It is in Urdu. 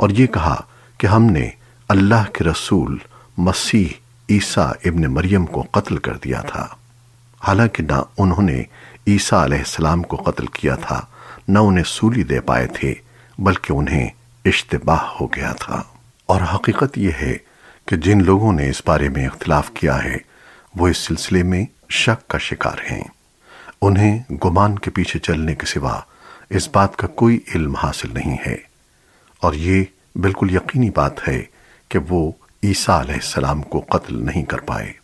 اور یہ کہا کہ ہم نے اللہ کے رسول مسیح عیسیٰ ابن مریم کو قتل کر دیا تھا۔ حالانکہ نہ انہوں نے عیسیٰ علیہ السلام کو قتل کیا تھا، نہ انہیں سولی دے پائے تھے، بلکہ انہیں اشتباہ ہو گیا تھا۔ اور حقیقت یہ ہے کہ جن لوگوں نے اس بارے میں اختلاف کیا ہے، وہ اس سلسلے میں شک کا شکار ہیں۔ انہیں گمان کے پیچھے چلنے کے سوا اس بات کا کوئی علم حاصل نہیں ہے۔ اور یہ بالکل یقینی بات ہے کہ وہ عیسیٰ علیہ السلام کو قتل نہیں کر پائے۔